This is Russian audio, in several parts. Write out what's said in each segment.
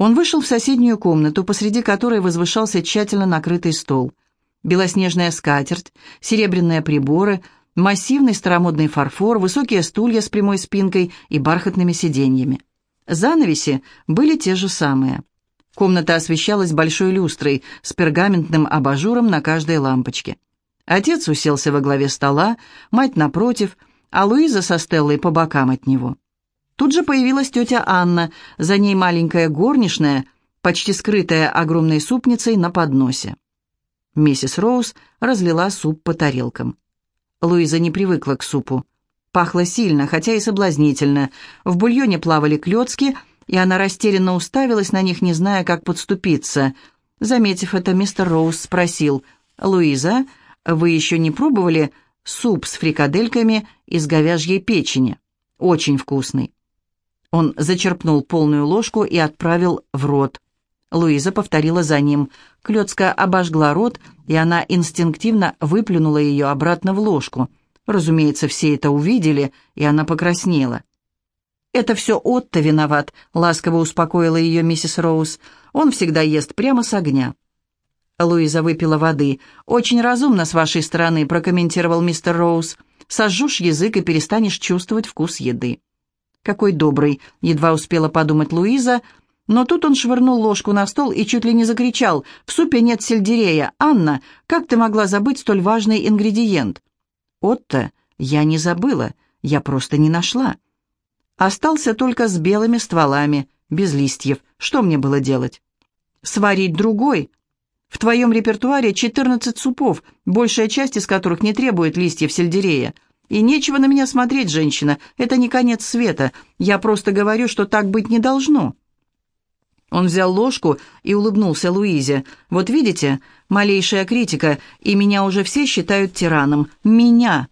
Он вышел в соседнюю комнату, посреди которой возвышался тщательно накрытый стол. Белоснежная скатерть, серебряные приборы, массивный старомодный фарфор, высокие стулья с прямой спинкой и бархатными сиденьями. Занавеси были те же самые. Комната освещалась большой люстрой с пергаментным абажуром на каждой лампочке. Отец уселся во главе стола, мать напротив, а Луиза со Стеллой по бокам от него. Тут же появилась тетя Анна, за ней маленькая горничная, почти скрытая огромной супницей на подносе. Миссис Роуз разлила суп по тарелкам. Луиза не привыкла к супу. Пахло сильно, хотя и соблазнительно. В бульоне плавали клетки, и она растерянно уставилась на них, не зная, как подступиться. Заметив это, мистер Роуз спросил, «Луиза, вы еще не пробовали суп с фрикадельками из говяжьей печени? Очень вкусный». Он зачерпнул полную ложку и отправил в рот. Луиза повторила за ним. Клёцка обожгла рот, и она инстинктивно выплюнула ее обратно в ложку. Разумеется, все это увидели, и она покраснела. «Это все Отто виноват», — ласково успокоила ее миссис Роуз. «Он всегда ест прямо с огня». Луиза выпила воды. «Очень разумно с вашей стороны», — прокомментировал мистер Роуз. «Сожжешь язык и перестанешь чувствовать вкус еды». «Какой добрый», — едва успела подумать Луиза, но тут он швырнул ложку на стол и чуть ли не закричал. «В супе нет сельдерея! Анна, как ты могла забыть столь важный ингредиент?» «Отто, я не забыла, я просто не нашла. Остался только с белыми стволами, без листьев. Что мне было делать?» «Сварить другой. В твоем репертуаре 14 супов, большая часть из которых не требует листьев сельдерея. И нечего на меня смотреть, женщина, это не конец света. Я просто говорю, что так быть не должно». Он взял ложку и улыбнулся Луизе. «Вот видите, малейшая критика, и меня уже все считают тираном. Меня!»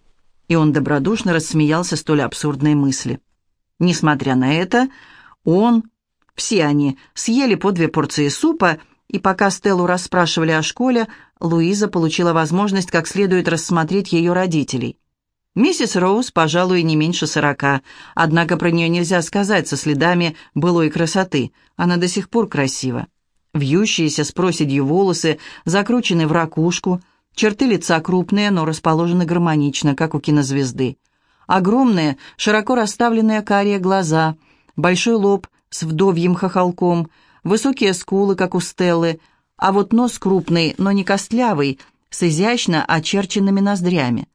И он добродушно рассмеялся столь абсурдной мысли. Несмотря на это, он, все они, съели по две порции супа, и пока Стеллу расспрашивали о школе, Луиза получила возможность как следует рассмотреть ее родителей. Миссис Роуз, пожалуй, не меньше сорока, однако про нее нельзя сказать со следами былой красоты. Она до сих пор красива. Вьющиеся с проседью волосы, закручены в ракушку, черты лица крупные, но расположены гармонично, как у кинозвезды. Огромные, широко расставленные карие глаза, большой лоб с вдовьим хохолком, высокие скулы, как у Стеллы, а вот нос крупный, но не костлявый, с изящно очерченными ноздрями.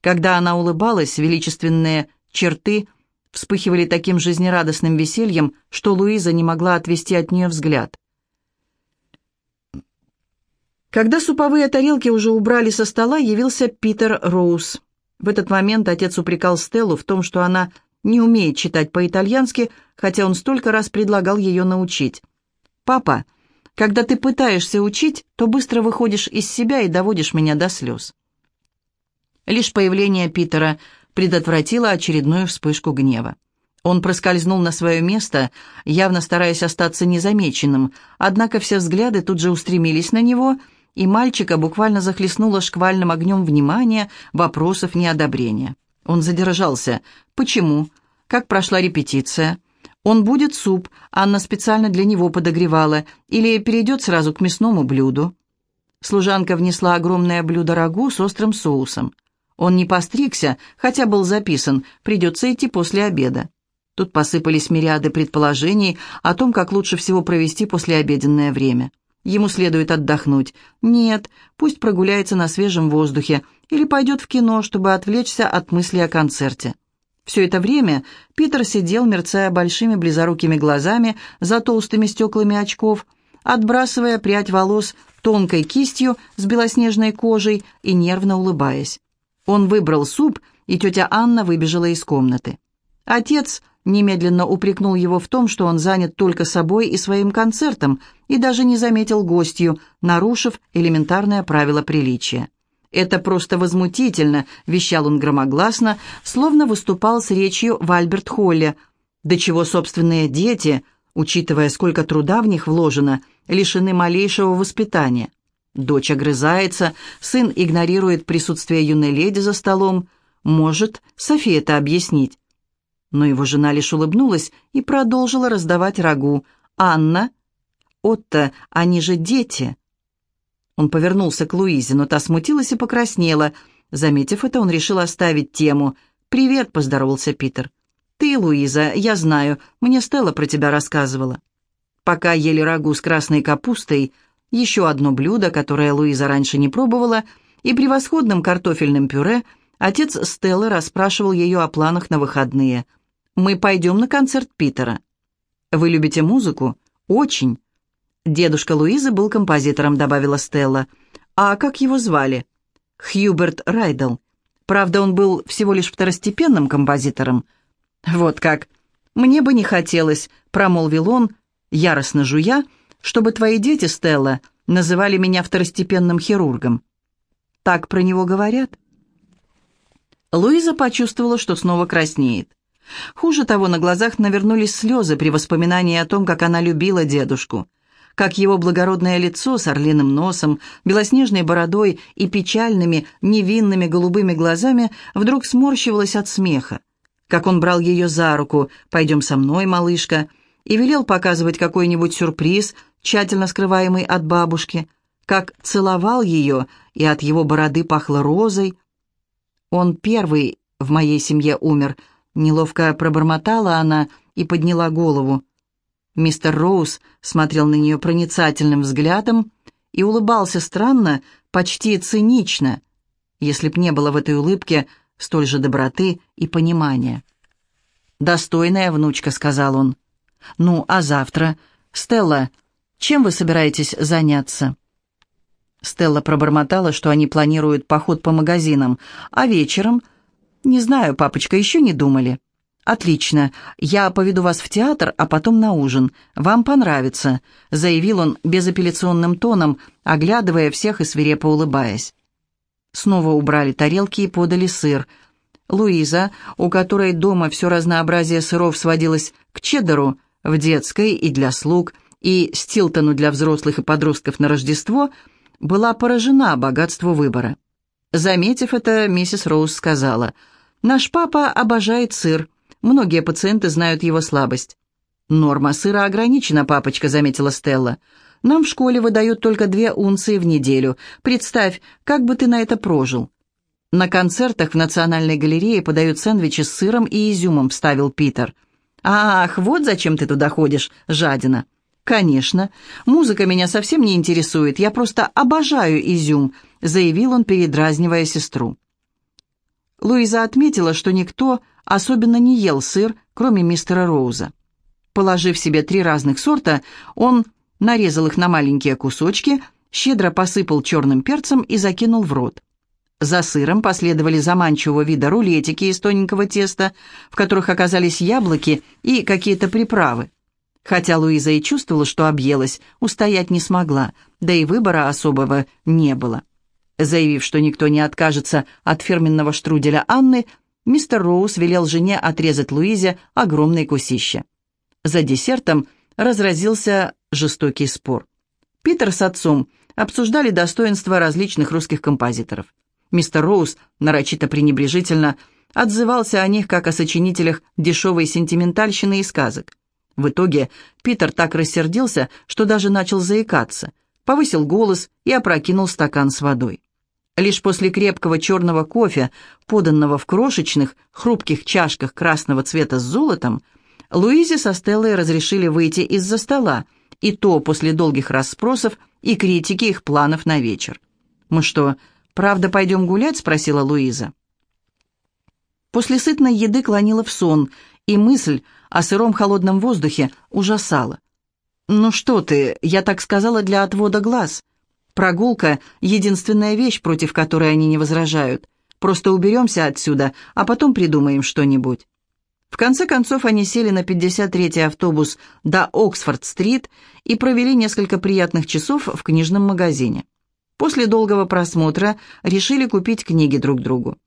Когда она улыбалась, величественные черты вспыхивали таким жизнерадостным весельем, что Луиза не могла отвести от нее взгляд. Когда суповые тарелки уже убрали со стола, явился Питер Роуз. В этот момент отец упрекал Стеллу в том, что она не умеет читать по-итальянски, хотя он столько раз предлагал ее научить. «Папа, когда ты пытаешься учить, то быстро выходишь из себя и доводишь меня до слез». Лишь появление Питера предотвратило очередную вспышку гнева. Он проскользнул на свое место, явно стараясь остаться незамеченным, однако все взгляды тут же устремились на него, и мальчика буквально захлестнуло шквальным огнем внимания, вопросов неодобрения. Он задержался. «Почему? Как прошла репетиция?» «Он будет суп, Анна специально для него подогревала, или перейдет сразу к мясному блюду?» Служанка внесла огромное блюдо рагу с острым соусом. Он не постригся, хотя был записан, придется идти после обеда. Тут посыпались мириады предположений о том, как лучше всего провести послеобеденное время. Ему следует отдохнуть. Нет, пусть прогуляется на свежем воздухе или пойдет в кино, чтобы отвлечься от мысли о концерте. Все это время Питер сидел, мерцая большими близорукими глазами за толстыми стеклами очков, отбрасывая прядь волос тонкой кистью с белоснежной кожей и нервно улыбаясь. Он выбрал суп, и тетя Анна выбежала из комнаты. Отец немедленно упрекнул его в том, что он занят только собой и своим концертом, и даже не заметил гостью, нарушив элементарное правило приличия. «Это просто возмутительно», — вещал он громогласно, словно выступал с речью в Альберт-Холле. «До чего собственные дети, учитывая, сколько труда в них вложено, лишены малейшего воспитания. Дочь огрызается, сын игнорирует присутствие юной леди за столом. Может, София это объяснить? Но его жена лишь улыбнулась и продолжила раздавать рагу. «Анна, Отто, они же дети». Он повернулся к Луизе, но та смутилась и покраснела. Заметив это, он решил оставить тему. «Привет», — поздоровался Питер. «Ты, Луиза, я знаю, мне Стелла про тебя рассказывала». Пока ели рагу с красной капустой, еще одно блюдо, которое Луиза раньше не пробовала, и превосходным картофельным пюре, отец Стеллы расспрашивал ее о планах на выходные. «Мы пойдем на концерт Питера». «Вы любите музыку?» «Очень». «Дедушка Луизы был композитором», — добавила Стелла. «А как его звали?» «Хьюберт Райдл. Правда, он был всего лишь второстепенным композитором». «Вот как. Мне бы не хотелось», — промолвил он, яростно жуя, «чтобы твои дети, Стелла, называли меня второстепенным хирургом». «Так про него говорят?» Луиза почувствовала, что снова краснеет. Хуже того, на глазах навернулись слезы при воспоминании о том, как она любила дедушку, как его благородное лицо с орлиным носом, белоснежной бородой и печальными, невинными голубыми глазами вдруг сморщивалось от смеха, как он брал ее за руку «Пойдем со мной, малышка», и велел показывать какой-нибудь сюрприз, тщательно скрываемый от бабушки, как целовал ее, и от его бороды пахло розой. Он первый в моей семье умер — Неловко пробормотала она и подняла голову. Мистер Роуз смотрел на нее проницательным взглядом и улыбался странно, почти цинично, если б не было в этой улыбке столь же доброты и понимания. «Достойная внучка», — сказал он. «Ну, а завтра? Стелла, чем вы собираетесь заняться?» Стелла пробормотала, что они планируют поход по магазинам, а вечером — «Не знаю, папочка, еще не думали». «Отлично. Я поведу вас в театр, а потом на ужин. Вам понравится», — заявил он безапелляционным тоном, оглядывая всех и свирепо улыбаясь. Снова убрали тарелки и подали сыр. Луиза, у которой дома все разнообразие сыров сводилось к чеддеру, в детской и для слуг, и стилтону для взрослых и подростков на Рождество, была поражена богатству выбора. Заметив это, миссис Роуз сказала — Наш папа обожает сыр. Многие пациенты знают его слабость. «Норма сыра ограничена, папочка», — заметила Стелла. «Нам в школе выдают только две унции в неделю. Представь, как бы ты на это прожил». «На концертах в Национальной галерее подают сэндвичи с сыром и изюмом», — вставил Питер. «Ах, вот зачем ты туда ходишь, жадина». «Конечно. Музыка меня совсем не интересует. Я просто обожаю изюм», — заявил он, передразнивая сестру. Луиза отметила, что никто особенно не ел сыр, кроме мистера Роуза. Положив себе три разных сорта, он нарезал их на маленькие кусочки, щедро посыпал черным перцем и закинул в рот. За сыром последовали заманчивого вида рулетики из тоненького теста, в которых оказались яблоки и какие-то приправы. Хотя Луиза и чувствовала, что объелась, устоять не смогла, да и выбора особого не было. Заявив, что никто не откажется от фирменного штруделя Анны, мистер Роуз велел жене отрезать Луизе огромное кусище. За десертом разразился жестокий спор. Питер с отцом обсуждали достоинства различных русских композиторов. Мистер Роуз нарочито пренебрежительно отзывался о них как о сочинителях дешевой сентиментальщины и сказок. В итоге Питер так рассердился, что даже начал заикаться, повысил голос и опрокинул стакан с водой. Лишь после крепкого черного кофе, поданного в крошечных, хрупких чашках красного цвета с золотом, Луизе со Стеллой разрешили выйти из-за стола, и то после долгих расспросов и критики их планов на вечер. «Мы что, правда пойдем гулять?» — спросила Луиза. После сытной еды клонила в сон, и мысль о сыром холодном воздухе ужасала. «Ну что ты, я так сказала для отвода глаз», Прогулка — единственная вещь, против которой они не возражают. Просто уберемся отсюда, а потом придумаем что-нибудь. В конце концов они сели на 53-й автобус до Оксфорд-стрит и провели несколько приятных часов в книжном магазине. После долгого просмотра решили купить книги друг другу.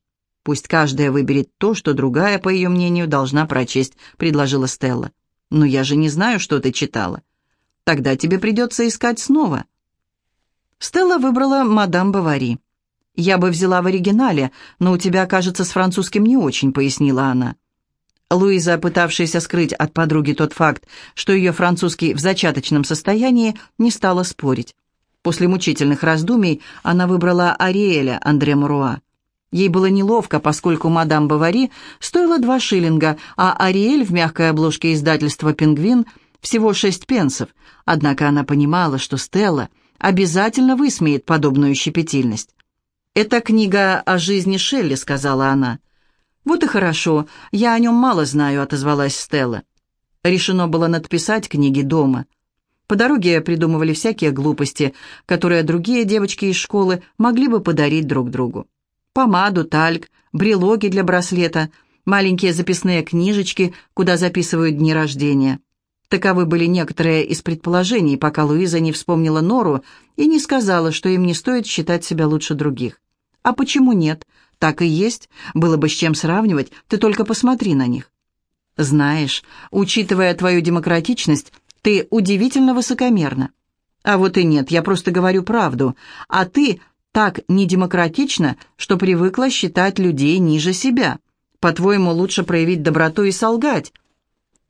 «Пусть каждая выберет то, что другая, по ее мнению, должна прочесть», — предложила Стелла. «Но я же не знаю, что ты читала. Тогда тебе придется искать снова». Стелла выбрала «Мадам Бавари». «Я бы взяла в оригинале, но у тебя, кажется, с французским не очень», — пояснила она. Луиза, пытавшаяся скрыть от подруги тот факт, что ее французский в зачаточном состоянии, не стала спорить. После мучительных раздумий она выбрала Ариэля Андре Муруа. Ей было неловко, поскольку мадам Бавари стоила два шиллинга, а Ариэль в мягкой обложке издательства «Пингвин» всего шесть пенсов, однако она понимала, что Стелла обязательно высмеет подобную щепетильность. «Это книга о жизни Шелли», — сказала она. «Вот и хорошо, я о нем мало знаю», — отозвалась Стелла. Решено было надписать книги дома. По дороге придумывали всякие глупости, которые другие девочки из школы могли бы подарить друг другу. Помаду, тальк, брелоги для браслета, маленькие записные книжечки, куда записывают дни рождения. Таковы были некоторые из предположений, пока Луиза не вспомнила Нору и не сказала, что им не стоит считать себя лучше других. А почему нет? Так и есть. Было бы с чем сравнивать, ты только посмотри на них. Знаешь, учитывая твою демократичность, ты удивительно высокомерна. А вот и нет, я просто говорю правду. А ты так недемократична, что привыкла считать людей ниже себя. По-твоему, лучше проявить доброту и солгать.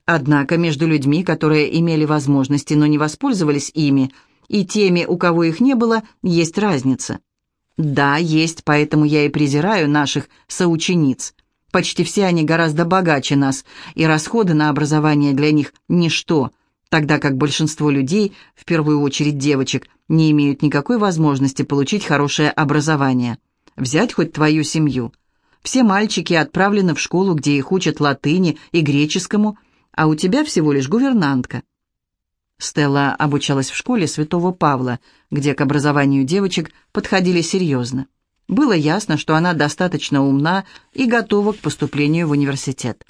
Однако между людьми, которые имели возможности, но не воспользовались ими, и теми, у кого их не было, есть разница. Да, есть, поэтому я и презираю наших соучениц. Почти все они гораздо богаче нас, и расходы на образование для них – ничто, тогда как большинство людей, в первую очередь девочек, не имеют никакой возможности получить хорошее образование. Взять хоть твою семью. Все мальчики отправлены в школу, где их учат латыни и греческому, а у тебя всего лишь гувернантка. Стелла обучалась в школе Святого Павла, где к образованию девочек подходили серьезно. Было ясно, что она достаточно умна и готова к поступлению в университет.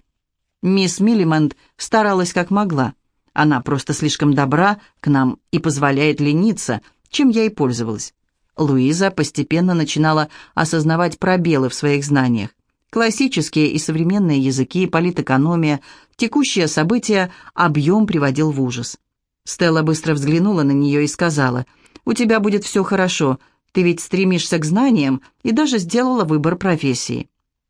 Мисс Миллимонт старалась как могла. Она просто слишком добра к нам и позволяет лениться, чем я и пользовалась. Луиза постепенно начинала осознавать пробелы в своих знаниях. Классические и современные языки, политэкономия, текущие события объем приводил в ужас. Стелла быстро взглянула на нее и сказала, «У тебя будет все хорошо, ты ведь стремишься к знаниям и даже сделала выбор профессии».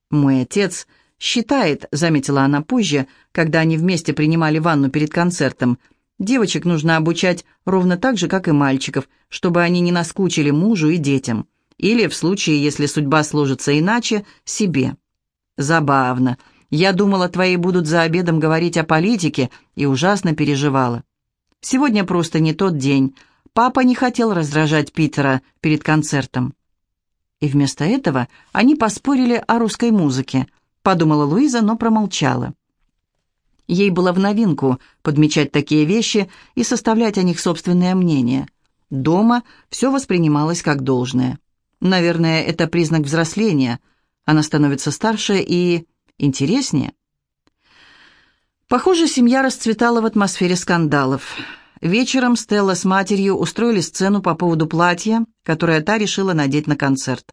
«Мой отец считает», — заметила она позже, когда они вместе принимали ванну перед концертом, «девочек нужно обучать ровно так же, как и мальчиков, чтобы они не наскучили мужу и детям, или, в случае, если судьба сложится иначе, себе». «Забавно. Я думала, твои будут за обедом говорить о политике, и ужасно переживала. Сегодня просто не тот день. Папа не хотел раздражать Питера перед концертом. И вместо этого они поспорили о русской музыке, подумала Луиза, но промолчала. Ей было в новинку подмечать такие вещи и составлять о них собственное мнение. Дома все воспринималось как должное. Наверное, это признак взросления. Она становится старше и интереснее. Похоже, семья расцветала в атмосфере скандалов. Вечером Стелла с матерью устроили сцену по поводу платья, которое та решила надеть на концерт.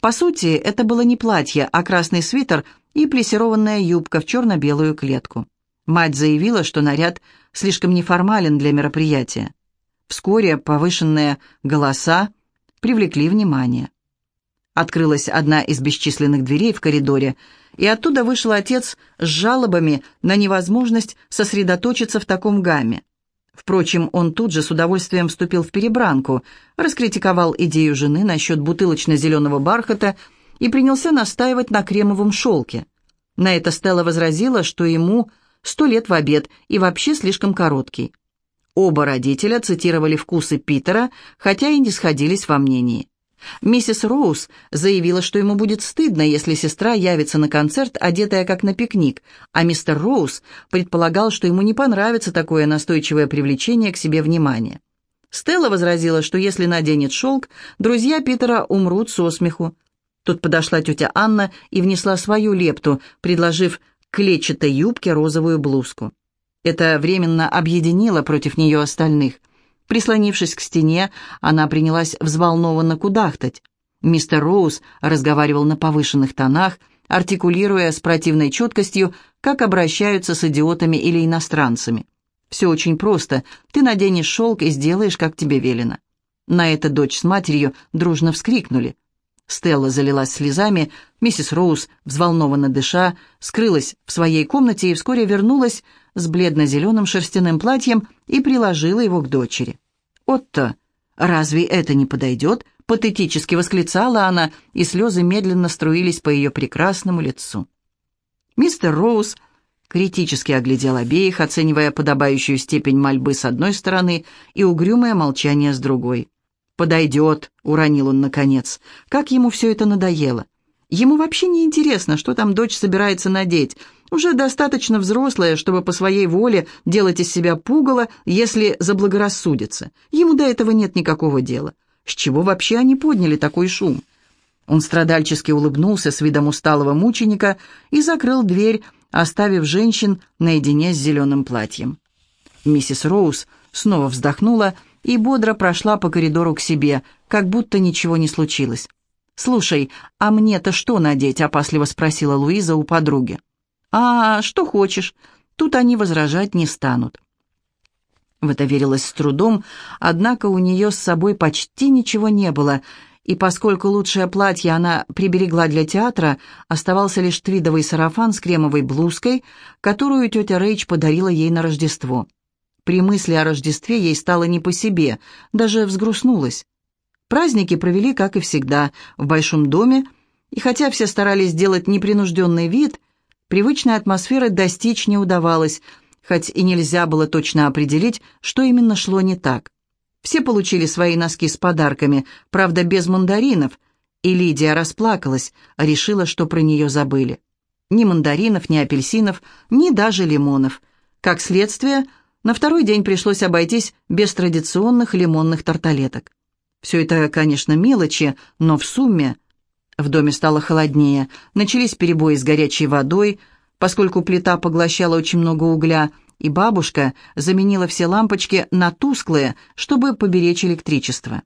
По сути, это было не платье, а красный свитер и плессированная юбка в черно-белую клетку. Мать заявила, что наряд слишком неформален для мероприятия. Вскоре повышенные голоса привлекли внимание. Открылась одна из бесчисленных дверей в коридоре, и оттуда вышел отец с жалобами на невозможность сосредоточиться в таком гамме. Впрочем, он тут же с удовольствием вступил в перебранку, раскритиковал идею жены насчет бутылочно-зеленого бархата и принялся настаивать на кремовом шелке. На это Стелла возразила, что ему сто лет в обед и вообще слишком короткий. Оба родителя цитировали вкусы Питера, хотя и не сходились во мнении. Миссис Роуз заявила, что ему будет стыдно, если сестра явится на концерт, одетая как на пикник, а мистер Роуз предполагал, что ему не понравится такое настойчивое привлечение к себе внимания. Стелла возразила, что если наденет шелк, друзья Питера умрут со смеху. Тут подошла тетя Анна и внесла свою лепту, предложив клетчатой юбке розовую блузку. Это временно объединило против нее остальных. Прислонившись к стене, она принялась взволнованно кудахтать. Мистер Роуз разговаривал на повышенных тонах, артикулируя с противной четкостью, как обращаются с идиотами или иностранцами. «Все очень просто. Ты наденешь шелк и сделаешь, как тебе велено». На это дочь с матерью дружно вскрикнули. Стелла залилась слезами, миссис Роуз, взволнованно дыша, скрылась в своей комнате и вскоре вернулась с бледно-зеленым шерстяным платьем и приложила его к дочери. «Отто, разве это не подойдет?» — патетически восклицала она, и слезы медленно струились по ее прекрасному лицу. Мистер Роуз критически оглядел обеих, оценивая подобающую степень мольбы с одной стороны и угрюмое молчание с другой. «Подойдет», — уронил он наконец. «Как ему все это надоело? Ему вообще не интересно, что там дочь собирается надеть. Уже достаточно взрослая, чтобы по своей воле делать из себя пугало, если заблагорассудится. Ему до этого нет никакого дела. С чего вообще они подняли такой шум?» Он страдальчески улыбнулся с видом усталого мученика и закрыл дверь, оставив женщин наедине с зеленым платьем. Миссис Роуз снова вздохнула и бодро прошла по коридору к себе, как будто ничего не случилось. «Слушай, а мне-то что надеть?» — опасливо спросила Луиза у подруги. «А, что хочешь. Тут они возражать не станут». В это верилось с трудом, однако у нее с собой почти ничего не было, и поскольку лучшее платье она приберегла для театра, оставался лишь твидовый сарафан с кремовой блузкой, которую тетя Рейч подарила ей на Рождество. При мысли о Рождестве ей стало не по себе, даже взгрустнулась. Праздники провели, как и всегда, в большом доме, и хотя все старались сделать непринужденный вид, привычной атмосферы достичь не удавалось, хоть и нельзя было точно определить, что именно шло не так. Все получили свои носки с подарками, правда, без мандаринов, и Лидия расплакалась, решила, что про нее забыли. Ни мандаринов, ни апельсинов, ни даже лимонов. Как следствие, на второй день пришлось обойтись без традиционных лимонных тарталеток. Все это, конечно, мелочи, но в сумме... В доме стало холоднее, начались перебои с горячей водой, поскольку плита поглощала очень много угля, и бабушка заменила все лампочки на тусклые, чтобы поберечь электричество.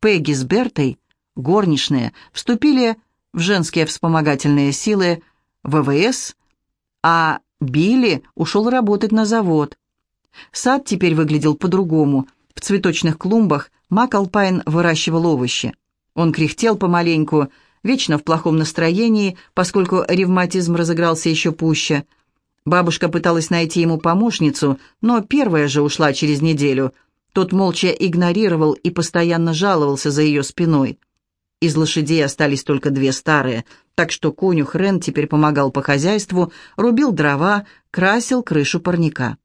Пегги с Бертой, горничные, вступили в женские вспомогательные силы ВВС, а Билли ушел работать на завод. Сад теперь выглядел по-другому. В цветочных клумбах Мак Алпайн выращивал овощи. Он кряхтел помаленьку, вечно в плохом настроении, поскольку ревматизм разыгрался еще пуще. Бабушка пыталась найти ему помощницу, но первая же ушла через неделю. Тот молча игнорировал и постоянно жаловался за ее спиной. Из лошадей остались только две старые, так что конюх Рен теперь помогал по хозяйству, рубил дрова, красил крышу парника.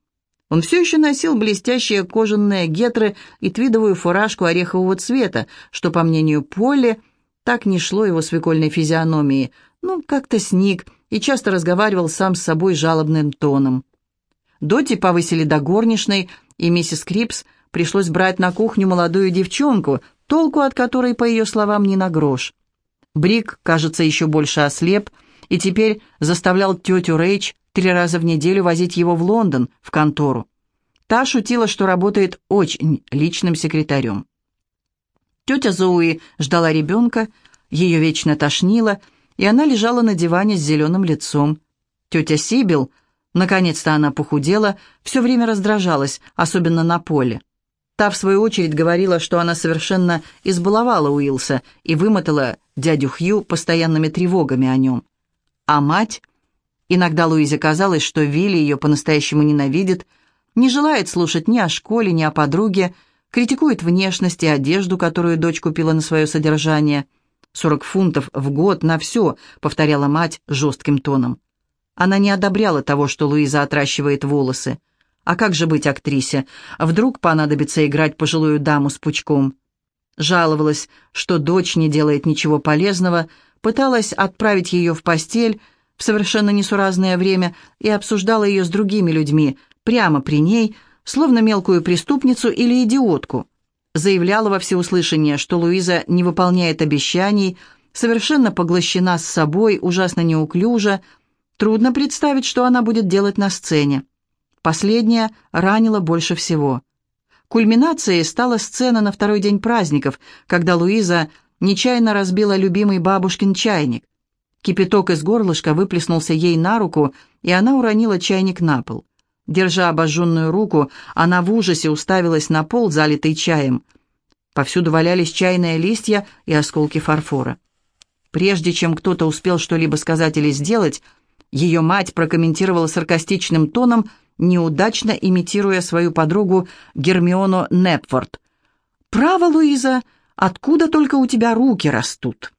Он все еще носил блестящие кожаные гетры и твидовую фуражку орехового цвета, что, по мнению Полли, так не шло его свекольной физиономии. Ну, как-то сник и часто разговаривал сам с собой жалобным тоном. Доти повысили до горничной, и миссис Крипс пришлось брать на кухню молодую девчонку, толку от которой, по ее словам, не на грош. Брик, кажется, еще больше ослеп, и теперь заставлял тетю Рейч три раза в неделю возить его в Лондон, в контору. Та шутила, что работает очень личным секретарем. Тетя Зоуи ждала ребенка, ее вечно тошнило, и она лежала на диване с зеленым лицом. Тетя Сибил, наконец-то она похудела, все время раздражалась, особенно на поле. Та, в свою очередь, говорила, что она совершенно избаловала Уилса и вымотала дядю Хью постоянными тревогами о нем. А мать Иногда Луизе казалось, что Вилли ее по-настоящему ненавидит, не желает слушать ни о школе, ни о подруге, критикует внешность и одежду, которую дочь купила на свое содержание. «Сорок фунтов в год на все», — повторяла мать жестким тоном. Она не одобряла того, что Луиза отращивает волосы. А как же быть актрисе? Вдруг понадобится играть пожилую даму с пучком? Жаловалась, что дочь не делает ничего полезного, пыталась отправить ее в постель, в совершенно несуразное время и обсуждала ее с другими людьми, прямо при ней, словно мелкую преступницу или идиотку. Заявляла во всеуслышание, что Луиза не выполняет обещаний, совершенно поглощена с собой, ужасно неуклюжа. Трудно представить, что она будет делать на сцене. Последняя ранила больше всего. Кульминацией стала сцена на второй день праздников, когда Луиза нечаянно разбила любимый бабушкин чайник. Кипяток из горлышка выплеснулся ей на руку, и она уронила чайник на пол. Держа обожженную руку, она в ужасе уставилась на пол, залитый чаем. Повсюду валялись чайные листья и осколки фарфора. Прежде чем кто-то успел что-либо сказать или сделать, ее мать прокомментировала саркастичным тоном, неудачно имитируя свою подругу Гермиону Непфорд. «Право, Луиза, откуда только у тебя руки растут?»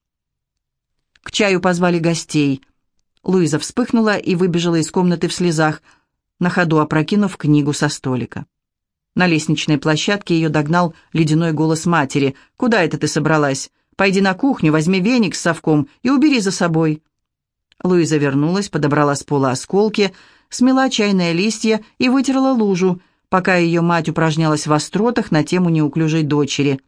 К чаю позвали гостей. Луиза вспыхнула и выбежала из комнаты в слезах, на ходу опрокинув книгу со столика. На лестничной площадке ее догнал ледяной голос матери. «Куда это ты собралась? Пойди на кухню, возьми веник с совком и убери за собой». Луиза вернулась, подобрала с пола осколки, смела чайные листья и вытерла лужу, пока ее мать упражнялась в остротах на тему неуклюжей дочери.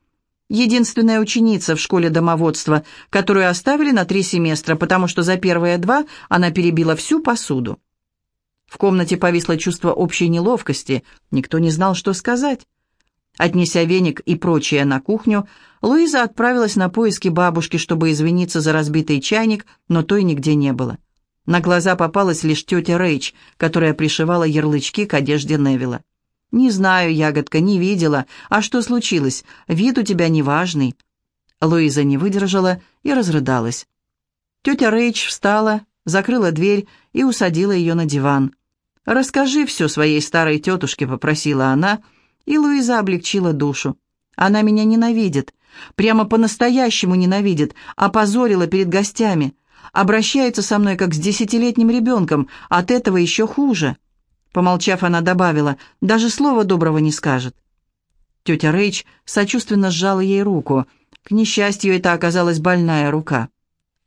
Единственная ученица в школе домоводства, которую оставили на три семестра, потому что за первые два она перебила всю посуду. В комнате повисло чувство общей неловкости, никто не знал, что сказать. Отнеся веник и прочее на кухню, Луиза отправилась на поиски бабушки, чтобы извиниться за разбитый чайник, но той нигде не было. На глаза попалась лишь тетя Рэйч, которая пришивала ярлычки к одежде Невилла. «Не знаю, ягодка, не видела. А что случилось? Вид у тебя неважный». Луиза не выдержала и разрыдалась. Тетя Рэйч встала, закрыла дверь и усадила ее на диван. «Расскажи все своей старой тетушке», — попросила она, и Луиза облегчила душу. «Она меня ненавидит, прямо по-настоящему ненавидит, опозорила перед гостями, обращается со мной как с десятилетним ребенком, от этого еще хуже». Помолчав, она добавила, «Даже слова доброго не скажет». Тетя Рэйч сочувственно сжала ей руку. К несчастью, это оказалась больная рука.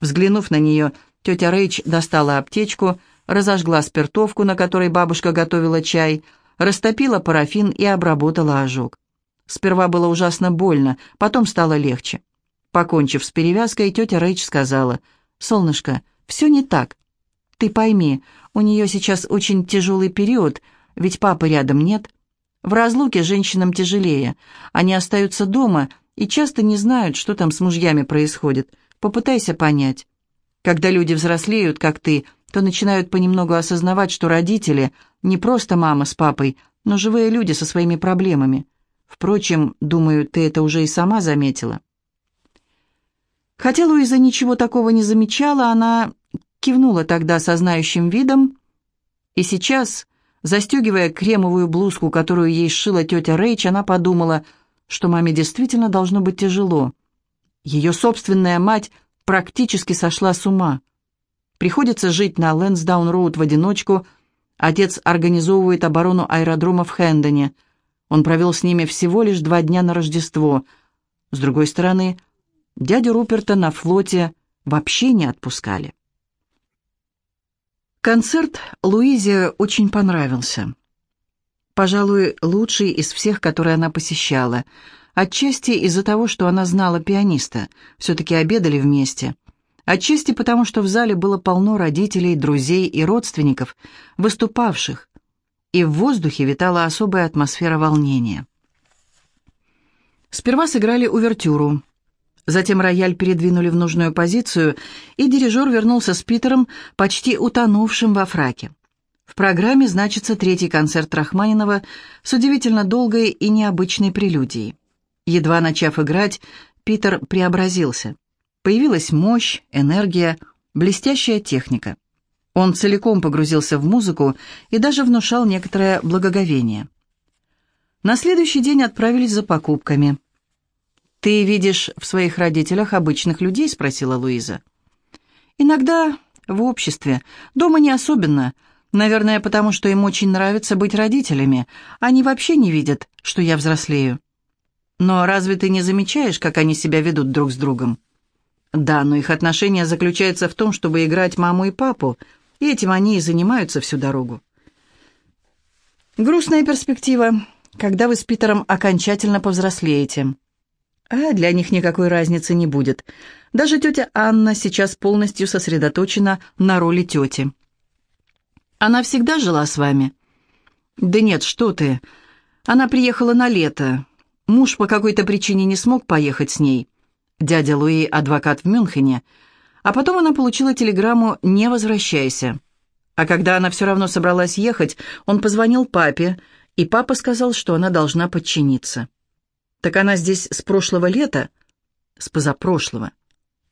Взглянув на нее, тетя Рэйч достала аптечку, разожгла спиртовку, на которой бабушка готовила чай, растопила парафин и обработала ожог. Сперва было ужасно больно, потом стало легче. Покончив с перевязкой, тетя Рэйч сказала, «Солнышко, все не так. Ты пойми, у нее сейчас очень тяжелый период, ведь папы рядом нет. В разлуке женщинам тяжелее. Они остаются дома и часто не знают, что там с мужьями происходит. Попытайся понять. Когда люди взрослеют, как ты, то начинают понемногу осознавать, что родители не просто мама с папой, но живые люди со своими проблемами. Впрочем, думаю, ты это уже и сама заметила. Хотя Луиза ничего такого не замечала, она кивнула тогда со знающим видом, и сейчас, застегивая кремовую блузку, которую ей сшила тетя Рэйч, она подумала, что маме действительно должно быть тяжело. Ее собственная мать практически сошла с ума. Приходится жить на Лэнсдаун-роуд в одиночку. Отец организовывает оборону аэродрома в Хэндоне. Он провел с ними всего лишь два дня на Рождество. С другой стороны, дядю Руперта на флоте вообще не отпускали. Концерт Луизе очень понравился. Пожалуй, лучший из всех, которые она посещала. Отчасти из-за того, что она знала пианиста. Все-таки обедали вместе. Отчасти потому, что в зале было полно родителей, друзей и родственников, выступавших, и в воздухе витала особая атмосфера волнения. Сперва сыграли увертюру, затем рояль передвинули в нужную позицию, и дирижер вернулся с Питером, почти утонувшим во фраке. В программе значится третий концерт Рахманинова с удивительно долгой и необычной прелюдией. Едва начав играть, Питер преобразился. Появилась мощь, энергия, блестящая техника. Он целиком погрузился в музыку и даже внушал некоторое благоговение. На следующий день отправились за покупками. «Ты видишь в своих родителях обычных людей?» — спросила Луиза. «Иногда в обществе. Дома не особенно. Наверное, потому что им очень нравится быть родителями. Они вообще не видят, что я взрослею. Но разве ты не замечаешь, как они себя ведут друг с другом?» Да, но их отношения заключаются в том, чтобы играть маму и папу, и этим они и занимаются всю дорогу. Грустная перспектива, когда вы с Питером окончательно повзрослеете. А для них никакой разницы не будет. Даже тетя Анна сейчас полностью сосредоточена на роли тети. Она всегда жила с вами? Да нет, что ты. Она приехала на лето. Муж по какой-то причине не смог поехать с ней. Дядя Луи – адвокат в Мюнхене. А потом она получила телеграмму «Не возвращайся». А когда она все равно собралась ехать, он позвонил папе, и папа сказал, что она должна подчиниться. «Так она здесь с прошлого лета?» «С позапрошлого».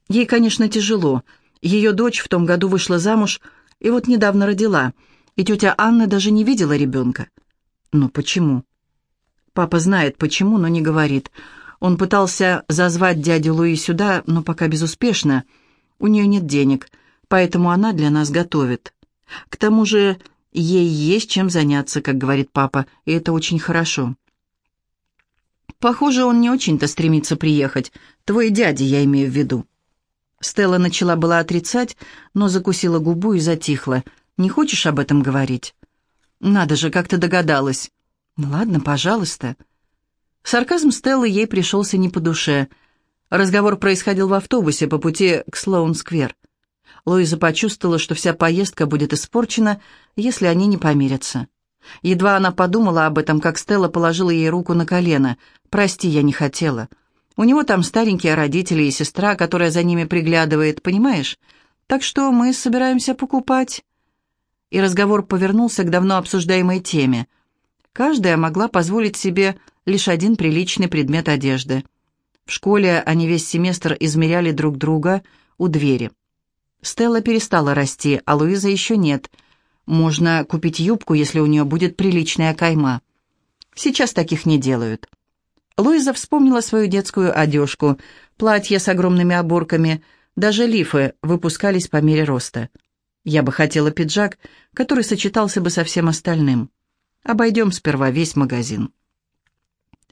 Ей, конечно, тяжело. Ее дочь в том году вышла замуж и вот недавно родила, и тетя Анна даже не видела ребенка. Но почему? Папа знает почему, но не говорит. Он пытался зазвать дядю Луи сюда, но пока безуспешно. У нее нет денег, поэтому она для нас готовит. К тому же ей есть чем заняться, как говорит папа, и это очень хорошо. Похоже, он не очень-то стремится приехать. Твой дядя, я имею в виду. Стелла начала была отрицать, но закусила губу и затихла. «Не хочешь об этом говорить?» «Надо же, как ты догадалась». «Ладно, пожалуйста». Сарказм Стеллы ей пришелся не по душе. Разговор происходил в автобусе по пути к Слоун-сквер. Луиза почувствовала, что вся поездка будет испорчена, если они не помирятся. Едва она подумала об этом, как Стелла положила ей руку на колено. «Прости, я не хотела. У него там старенькие родители и сестра, которая за ними приглядывает, понимаешь? Так что мы собираемся покупать». И разговор повернулся к давно обсуждаемой теме. Каждая могла позволить себе лишь один приличный предмет одежды. В школе они весь семестр измеряли друг друга у двери. Стелла перестала расти, а Луиза еще нет. Можно купить юбку, если у нее будет приличная кайма. Сейчас таких не делают. Луиза вспомнила свою детскую одежку, платье с огромными оборками, даже лифы выпускались по мере роста. Я бы хотела пиджак, который сочетался бы со всем остальным. Обойдем сперва весь магазин.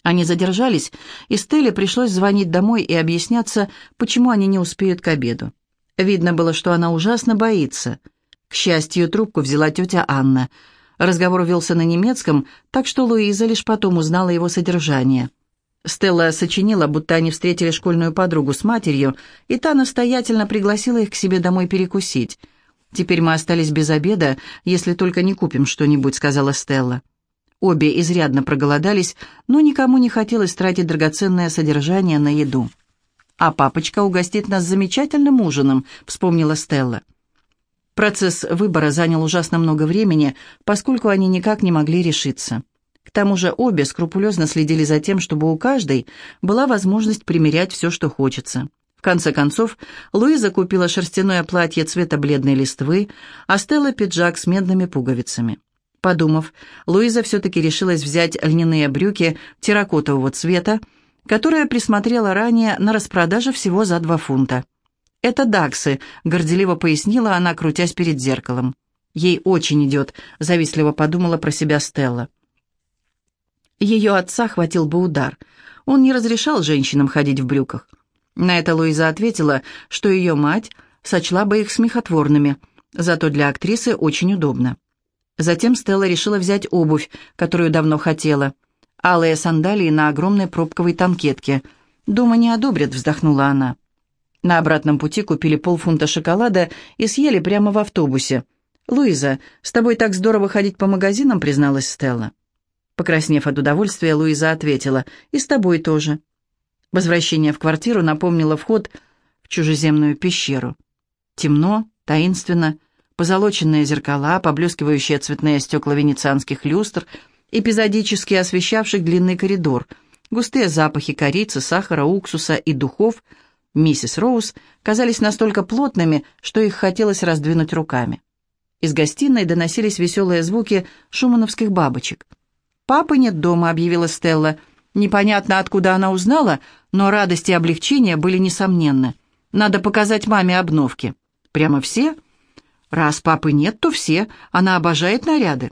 Они задержались, и Стелле пришлось звонить домой и объясняться, почему они не успеют к обеду. Видно было, что она ужасно боится. К счастью, трубку взяла тетя Анна. Разговор велся на немецком, так что Луиза лишь потом узнала его содержание. Стелла сочинила, будто они встретили школьную подругу с матерью, и та настоятельно пригласила их к себе домой перекусить. «Теперь мы остались без обеда, если только не купим что-нибудь», — сказала Стелла. Обе изрядно проголодались, но никому не хотелось тратить драгоценное содержание на еду. «А папочка угостит нас замечательным ужином», — вспомнила Стелла. Процесс выбора занял ужасно много времени, поскольку они никак не могли решиться. К тому же обе скрупулезно следили за тем, чтобы у каждой была возможность примерять все, что хочется. В конце концов, Луиза купила шерстяное платье цвета бледной листвы, а Стелла пиджак с медными пуговицами. Подумав, Луиза все-таки решилась взять льняные брюки терракотового цвета, которые присмотрела ранее на распродаже всего за два фунта. «Это даксы», — горделиво пояснила она, крутясь перед зеркалом. «Ей очень идет», — завистливо подумала про себя Стелла. Ее отца хватил бы удар. Он не разрешал женщинам ходить в брюках. На это Луиза ответила, что ее мать сочла бы их смехотворными, зато для актрисы очень удобно. Затем Стелла решила взять обувь, которую давно хотела. Алые сандалии на огромной пробковой танкетке. «Дома не одобрят», — вздохнула она. На обратном пути купили полфунта шоколада и съели прямо в автобусе. «Луиза, с тобой так здорово ходить по магазинам», — призналась Стелла. Покраснев от удовольствия, Луиза ответила, «И с тобой тоже». Возвращение в квартиру напомнило вход в чужеземную пещеру. Темно, таинственно, позолоченные зеркала, поблескивающие цветные стекла венецианских люстр, эпизодически освещавших длинный коридор, густые запахи корицы, сахара, уксуса и духов миссис Роуз казались настолько плотными, что их хотелось раздвинуть руками. Из гостиной доносились веселые звуки шумановских бабочек – «Папы нет дома», — объявила Стелла. Непонятно, откуда она узнала, но радость и облегчение были несомненны. «Надо показать маме обновки». «Прямо все?» «Раз папы нет, то все. Она обожает наряды».